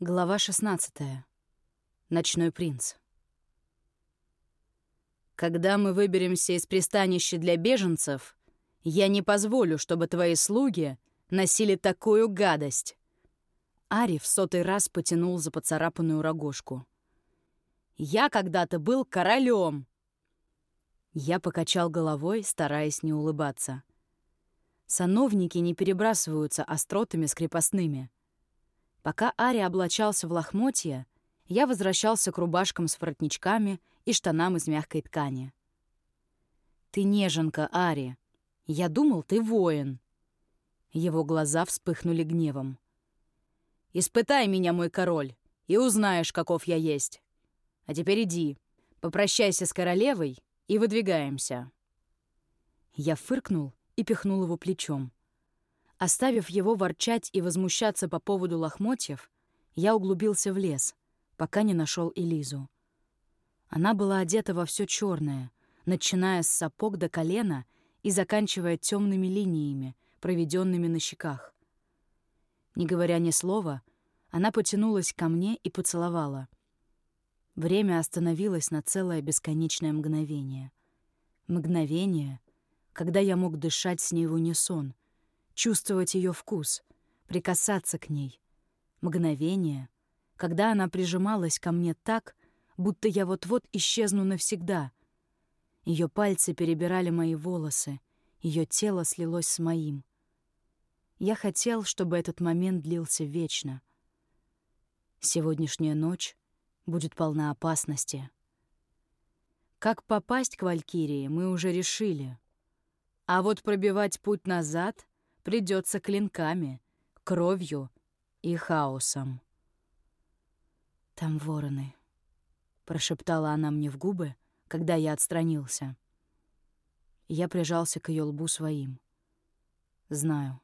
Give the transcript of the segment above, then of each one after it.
Глава 16. Ночной принц. Когда мы выберемся из пристанища для беженцев, я не позволю, чтобы твои слуги носили такую гадость. Ари в сотый раз потянул за поцарапанную рогожку. Я когда-то был королем. Я покачал головой, стараясь не улыбаться. Сановники не перебрасываются остротами с крепостными — Пока Ари облачался в лохмотья, я возвращался к рубашкам с воротничками и штанам из мягкой ткани. «Ты неженка, Ари. Я думал, ты воин». Его глаза вспыхнули гневом. «Испытай меня, мой король, и узнаешь, каков я есть. А теперь иди, попрощайся с королевой и выдвигаемся». Я фыркнул и пихнул его плечом. Оставив его ворчать и возмущаться по поводу лохмотьев, я углубился в лес, пока не нашел Элизу. Она была одета во все черное, начиная с сапог до колена и заканчивая темными линиями, проведенными на щеках. Не говоря ни слова, она потянулась ко мне и поцеловала. Время остановилось на целое бесконечное мгновение. Мгновение, когда я мог дышать с ней в унисон — чувствовать ее вкус, прикасаться к ней. Мгновение, когда она прижималась ко мне так, будто я вот-вот исчезну навсегда. Ее пальцы перебирали мои волосы, ее тело слилось с моим. Я хотел, чтобы этот момент длился вечно. Сегодняшняя ночь будет полна опасности. Как попасть к Валькирии, мы уже решили. А вот пробивать путь назад придется клинками, кровью и хаосом. «Там вороны», — прошептала она мне в губы, когда я отстранился. Я прижался к ее лбу своим. «Знаю.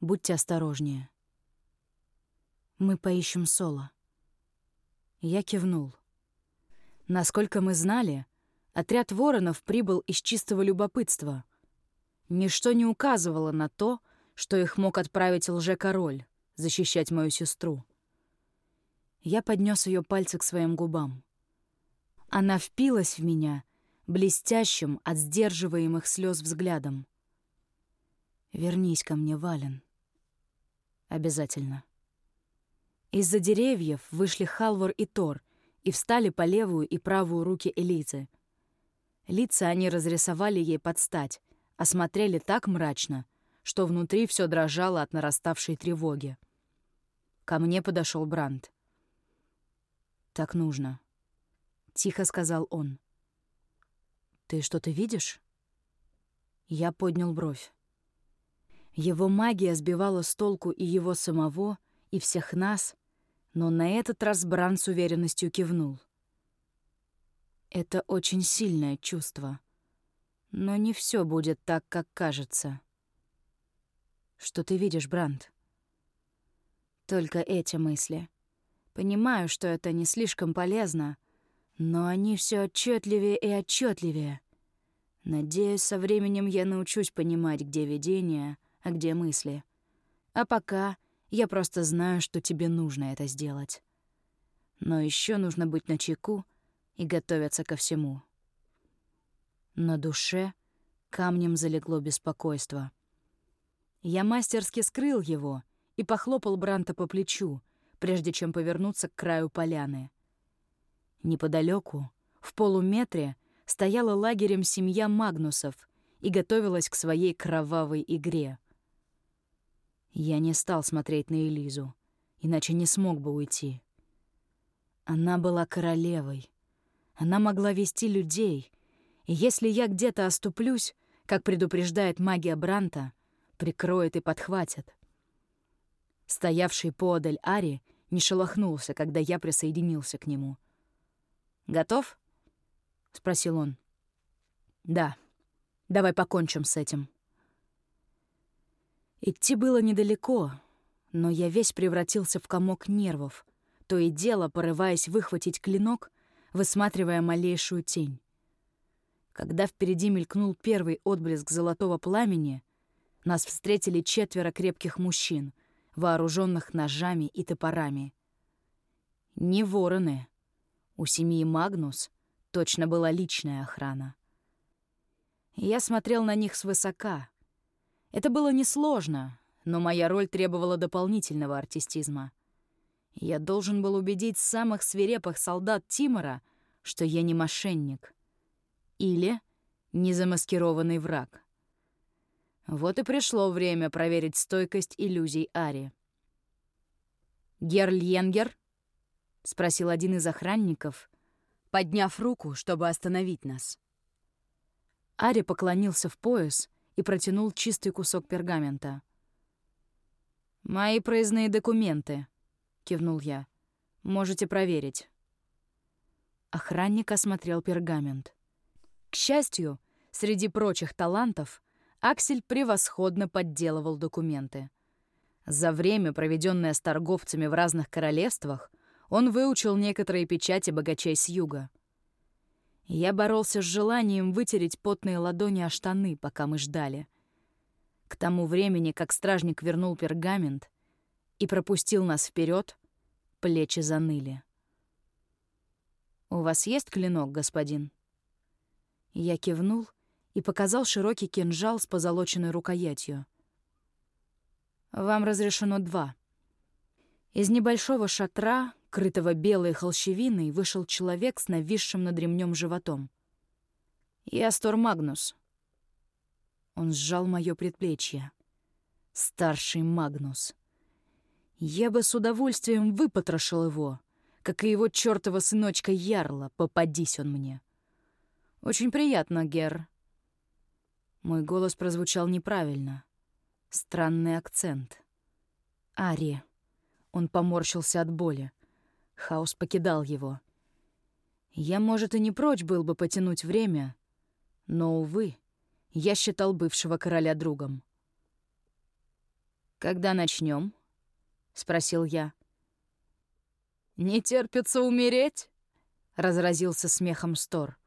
Будьте осторожнее. Мы поищем Соло». Я кивнул. Насколько мы знали, отряд воронов прибыл из чистого любопытства — Ничто не указывало на то, что их мог отправить лже-король защищать мою сестру. Я поднес ее пальцы к своим губам. Она впилась в меня блестящим от сдерживаемых слез взглядом. «Вернись ко мне, Вален». «Обязательно». Из-за деревьев вышли Халвор и Тор и встали по левую и правую руки Элизы. Лица они разрисовали ей под стать, осмотрели так мрачно, что внутри все дрожало от нараставшей тревоги. Ко мне подошел Бранд. «Так нужно», — тихо сказал он. «Ты что-то видишь?» Я поднял бровь. Его магия сбивала с толку и его самого, и всех нас, но на этот раз Бранд с уверенностью кивнул. Это очень сильное чувство. Но не все будет так, как кажется. Что ты видишь, Бранд? Только эти мысли. Понимаю, что это не слишком полезно, но они все отчетливее и отчетливее. Надеюсь, со временем я научусь понимать, где видение, а где мысли. А пока я просто знаю, что тебе нужно это сделать. Но еще нужно быть начеку и готовиться ко всему. На душе камнем залегло беспокойство. Я мастерски скрыл его и похлопал Бранта по плечу, прежде чем повернуться к краю поляны. Неподалеку, в полуметре, стояла лагерем семья Магнусов и готовилась к своей кровавой игре. Я не стал смотреть на Элизу, иначе не смог бы уйти. Она была королевой. Она могла вести людей — и если я где-то оступлюсь, как предупреждает магия Бранта, прикроет и подхватит. Стоявший поодаль Ари не шелохнулся, когда я присоединился к нему. «Готов?» — спросил он. «Да. Давай покончим с этим». Идти было недалеко, но я весь превратился в комок нервов, то и дело порываясь выхватить клинок, высматривая малейшую тень. Когда впереди мелькнул первый отблеск золотого пламени, нас встретили четверо крепких мужчин, вооруженных ножами и топорами. Не вороны. У семьи Магнус точно была личная охрана. Я смотрел на них свысока. Это было несложно, но моя роль требовала дополнительного артистизма. Я должен был убедить самых свирепых солдат Тимора, что я не мошенник. Или незамаскированный враг. Вот и пришло время проверить стойкость иллюзий Ари. «Герльенгер?» — спросил один из охранников, подняв руку, чтобы остановить нас. Ари поклонился в пояс и протянул чистый кусок пергамента. «Мои проездные документы», — кивнул я. «Можете проверить». Охранник осмотрел пергамент. К счастью, среди прочих талантов Аксель превосходно подделывал документы. За время, проведенное с торговцами в разных королевствах, он выучил некоторые печати богачей с юга. Я боролся с желанием вытереть потные ладони о штаны, пока мы ждали. К тому времени, как стражник вернул пергамент и пропустил нас вперед, плечи заныли. «У вас есть клинок, господин?» Я кивнул и показал широкий кинжал с позолоченной рукоятью. «Вам разрешено два». Из небольшого шатра, крытого белой холщевиной, вышел человек с нависшим над ремнем животом. «Я Стор Магнус». Он сжал моё предплечье. «Старший Магнус». Я бы с удовольствием выпотрошил его, как и его чёртова сыночка Ярла, попадись он мне. «Очень приятно, Гер», мой голос прозвучал неправильно. Странный акцент. Ари. Он поморщился от боли. Хаос покидал его. Я, может, и не прочь был бы потянуть время, но, увы, я считал бывшего короля другом. «Когда начнем? спросил я. «Не терпится умереть?» — разразился смехом Стор.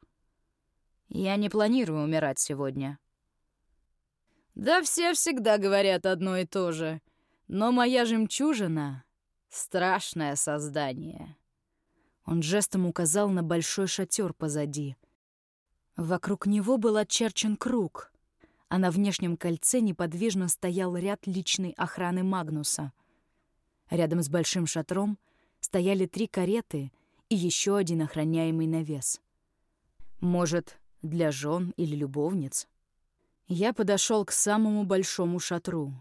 «Я не планирую умирать сегодня», да все всегда говорят одно и то же. Но моя жемчужина — страшное создание. Он жестом указал на большой шатер позади. Вокруг него был очерчен круг, а на внешнем кольце неподвижно стоял ряд личной охраны Магнуса. Рядом с большим шатром стояли три кареты и еще один охраняемый навес. Может, для жен или любовниц — я подошел к самому большому шатру.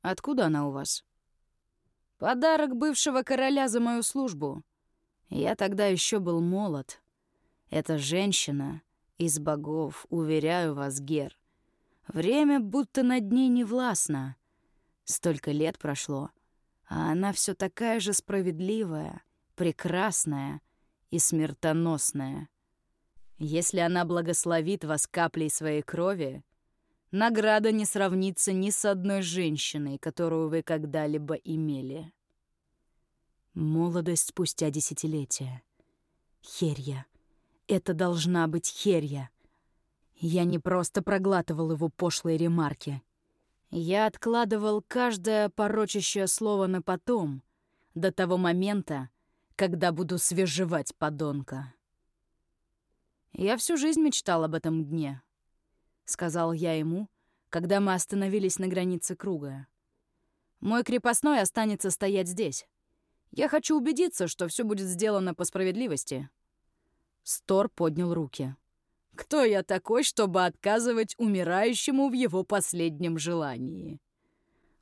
«Откуда она у вас?» «Подарок бывшего короля за мою службу. Я тогда еще был молод. Эта женщина из богов, уверяю вас, Гер. Время будто над ней не властно. Столько лет прошло, а она все такая же справедливая, прекрасная и смертоносная. Если она благословит вас каплей своей крови, награда не сравнится ни с одной женщиной, которую вы когда-либо имели. Молодость спустя десятилетия. Херья. Это должна быть херья. Я не просто проглатывал его пошлые ремарки. Я откладывал каждое порочащее слово на потом, до того момента, когда буду свежевать подонка. «Я всю жизнь мечтал об этом дне», — сказал я ему, когда мы остановились на границе круга. «Мой крепостной останется стоять здесь. Я хочу убедиться, что все будет сделано по справедливости». Стор поднял руки. «Кто я такой, чтобы отказывать умирающему в его последнем желании?»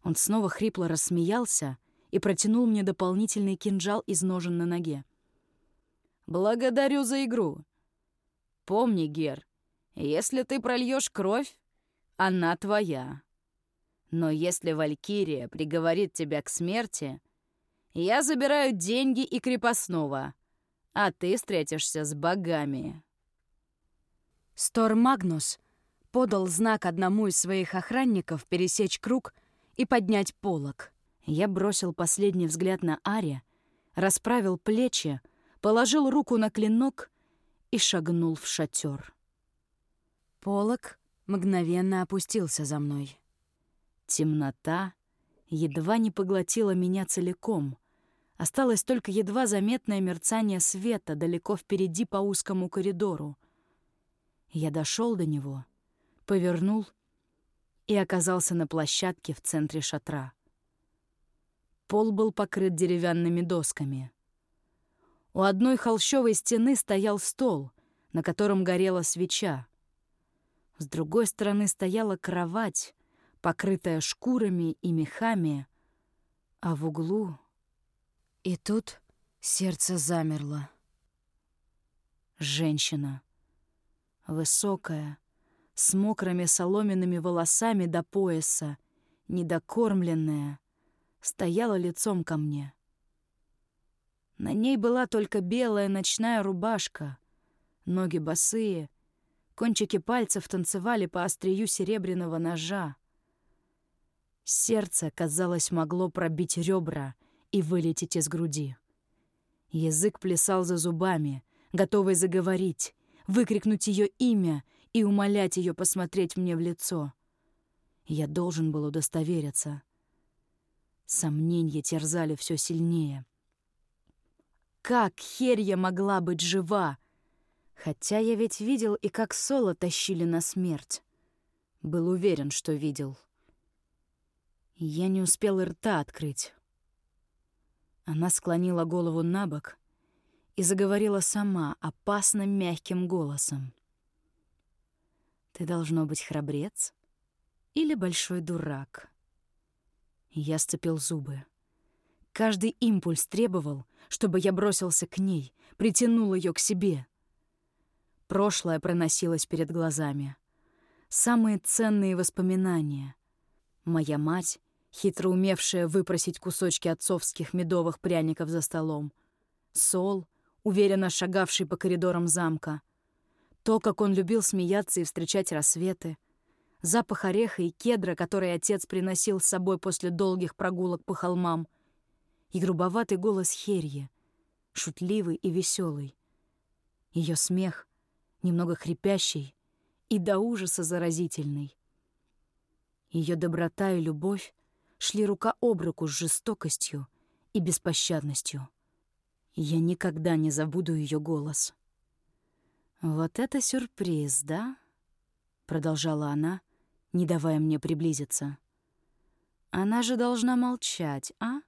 Он снова хрипло рассмеялся и протянул мне дополнительный кинжал из ножен на ноге. «Благодарю за игру. Помни, Гер, если ты прольешь кровь, она твоя. Но если Валькирия приговорит тебя к смерти, я забираю деньги и крепостного, а ты встретишься с богами». Стор Магнус подал знак одному из своих охранников пересечь круг и поднять полог. Я бросил последний взгляд на Ари, расправил плечи, положил руку на клинок и шагнул в шатер. Полок мгновенно опустился за мной. Темнота едва не поглотила меня целиком. Осталось только едва заметное мерцание света далеко впереди по узкому коридору. Я дошел до него, повернул и оказался на площадке в центре шатра. Пол был покрыт деревянными досками. У одной холщовой стены стоял стол, на котором горела свеча. С другой стороны стояла кровать, покрытая шкурами и мехами, а в углу... И тут сердце замерло. Женщина. Высокая, с мокрыми соломенными волосами до пояса, недокормленная, стояла лицом ко мне. На ней была только белая ночная рубашка, ноги босые, кончики пальцев танцевали по острию серебряного ножа. Сердце, казалось, могло пробить ребра и вылететь из груди. Язык плясал за зубами, готовый заговорить, выкрикнуть ее имя и умолять ее посмотреть мне в лицо. Я должен был удостовериться. Сомнения терзали все сильнее. Как Херья могла быть жива? Хотя я ведь видел и как Соло тащили на смерть. Был уверен, что видел. Я не успел рта открыть. Она склонила голову на бок и заговорила сама опасно мягким голосом. «Ты должно быть храбрец или большой дурак?» Я сцепил зубы. Каждый импульс требовал, чтобы я бросился к ней, притянул ее к себе. Прошлое проносилось перед глазами. Самые ценные воспоминания. Моя мать, хитро умевшая выпросить кусочки отцовских медовых пряников за столом. Сол, уверенно шагавший по коридорам замка. То, как он любил смеяться и встречать рассветы. Запах ореха и кедра, который отец приносил с собой после долгих прогулок по холмам. И грубоватый голос Херьи, шутливый и веселый. Ее смех, немного хрипящий и до ужаса заразительный. Ее доброта и любовь шли рука об руку с жестокостью и беспощадностью. Я никогда не забуду ее голос. «Вот это сюрприз, да?» — продолжала она, не давая мне приблизиться. «Она же должна молчать, а?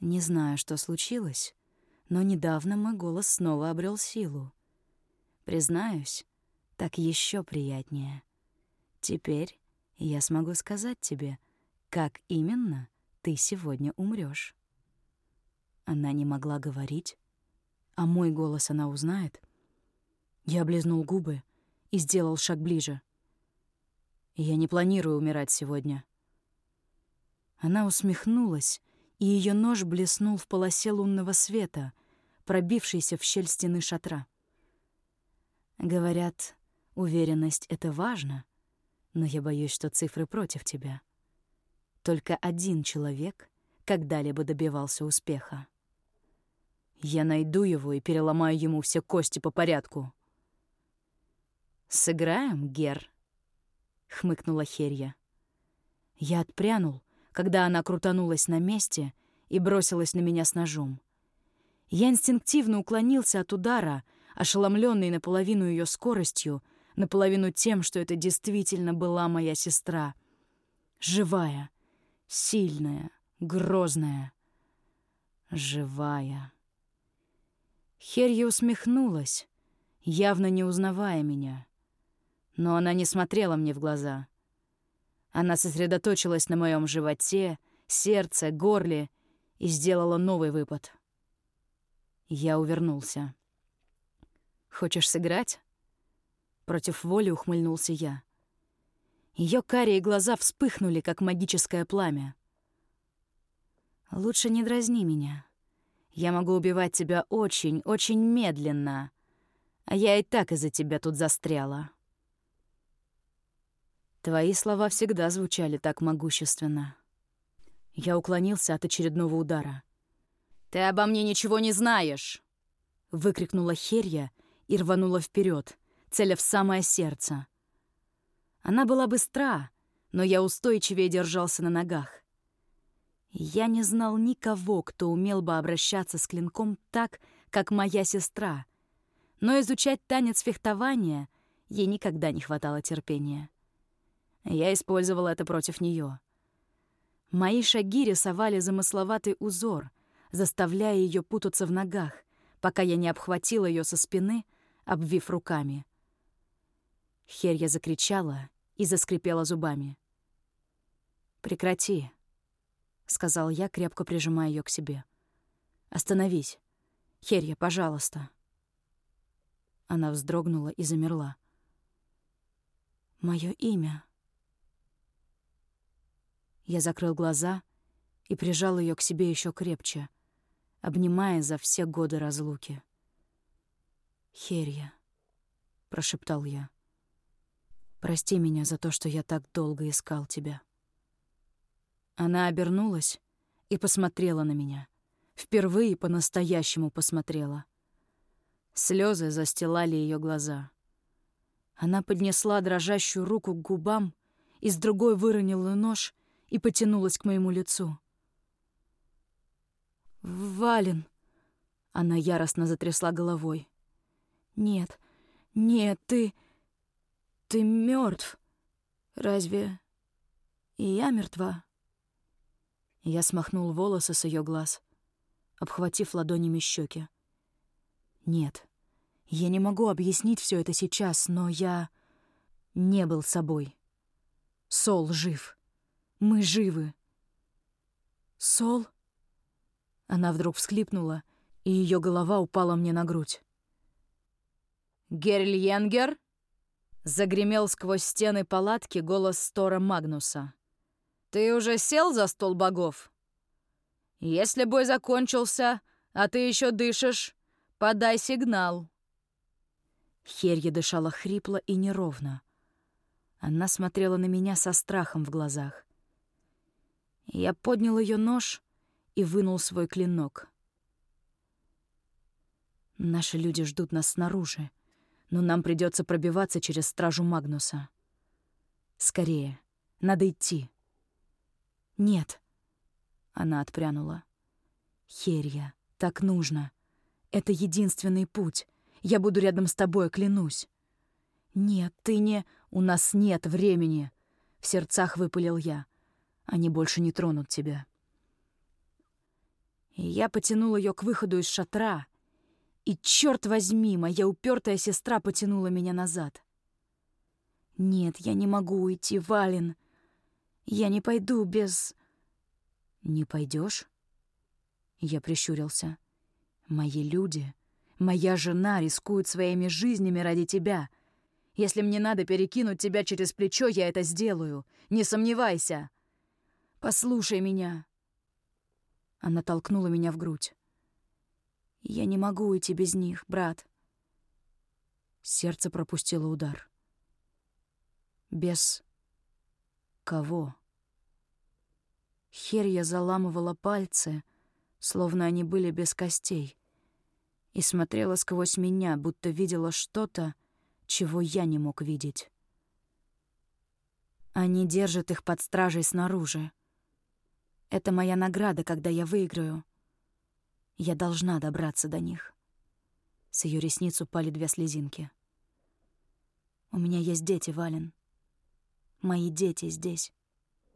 Не знаю, что случилось, но недавно мой голос снова обрел силу. Признаюсь, так еще приятнее. Теперь я смогу сказать тебе, как именно ты сегодня умрешь. Она не могла говорить, а мой голос она узнает. Я облизнул губы и сделал шаг ближе. Я не планирую умирать сегодня. Она усмехнулась, и ее нож блеснул в полосе лунного света, пробившейся в щель стены шатра. Говорят, уверенность — это важно, но я боюсь, что цифры против тебя. Только один человек когда-либо добивался успеха. Я найду его и переломаю ему все кости по порядку. «Сыграем, Гер?» — хмыкнула Херья. Я отпрянул, когда она крутанулась на месте и бросилась на меня с ножом. Я инстинктивно уклонился от удара — ошеломленный наполовину ее скоростью, наполовину тем, что это действительно была моя сестра. Живая, сильная, грозная. Живая. Херья усмехнулась, явно не узнавая меня. Но она не смотрела мне в глаза. Она сосредоточилась на моем животе, сердце, горле и сделала новый выпад. Я увернулся. Хочешь сыграть?» Против воли ухмыльнулся я. Ее карие глаза вспыхнули, как магическое пламя. «Лучше не дразни меня. Я могу убивать тебя очень, очень медленно, а я и так из-за тебя тут застряла». Твои слова всегда звучали так могущественно. Я уклонился от очередного удара. «Ты обо мне ничего не знаешь!» — выкрикнула Херья, и рванула вперед, целя в самое сердце. Она была быстра, но я устойчивее держался на ногах. Я не знал никого, кто умел бы обращаться с клинком так, как моя сестра. Но изучать танец фехтования ей никогда не хватало терпения. Я использовал это против нее. Мои шаги рисовали замысловатый узор, заставляя ее путаться в ногах, пока я не обхватил ее со спины, обвив руками. Херья закричала и заскрипела зубами. «Прекрати», — сказал я, крепко прижимая ее к себе. «Остановись. Херья, пожалуйста». Она вздрогнула и замерла. Мое имя». Я закрыл глаза и прижал ее к себе еще крепче, обнимая за все годы разлуки. «Херья», — прошептал я, — «прости меня за то, что я так долго искал тебя». Она обернулась и посмотрела на меня. Впервые по-настоящему посмотрела. Слезы застилали ее глаза. Она поднесла дрожащую руку к губам и с другой выронила нож и потянулась к моему лицу. «Вален!» Она яростно затрясла головой. «Нет, нет, ты... ты мертв. Разве и я мертва?» Я смахнул волосы с ее глаз, обхватив ладонями щеки. «Нет, я не могу объяснить все это сейчас, но я не был собой. Сол жив. Мы живы. Сол? Она вдруг всхлипнула, и ее голова упала мне на грудь. «Герльенгер?» — загремел сквозь стены палатки голос Стора Магнуса. «Ты уже сел за стол богов? Если бой закончился, а ты еще дышишь, подай сигнал». Херья дышала хрипло и неровно. Она смотрела на меня со страхом в глазах. Я поднял ее нож и вынул свой клинок. Наши люди ждут нас снаружи, но нам придется пробиваться через стражу Магнуса. Скорее, надо идти. Нет. Она отпрянула. Херья, так нужно. Это единственный путь. Я буду рядом с тобой, клянусь». «Нет, ты не... У нас нет времени!» В сердцах выпалил я. «Они больше не тронут тебя». И я потянул ее к выходу из шатра, и, черт возьми, моя упертая сестра потянула меня назад. «Нет, я не могу уйти, Вален. Я не пойду без...» «Не пойдешь? Я прищурился. «Мои люди Моя жена рискует своими жизнями ради тебя. Если мне надо перекинуть тебя через плечо, я это сделаю. Не сомневайся. Послушай меня. Она толкнула меня в грудь. Я не могу уйти без них, брат. Сердце пропустило удар. Без кого? Херья заламывала пальцы, словно они были без костей и смотрела сквозь меня, будто видела что-то, чего я не мог видеть. Они держат их под стражей снаружи. Это моя награда, когда я выиграю. Я должна добраться до них. С ее ресниц упали две слезинки. У меня есть дети, Вален. Мои дети здесь.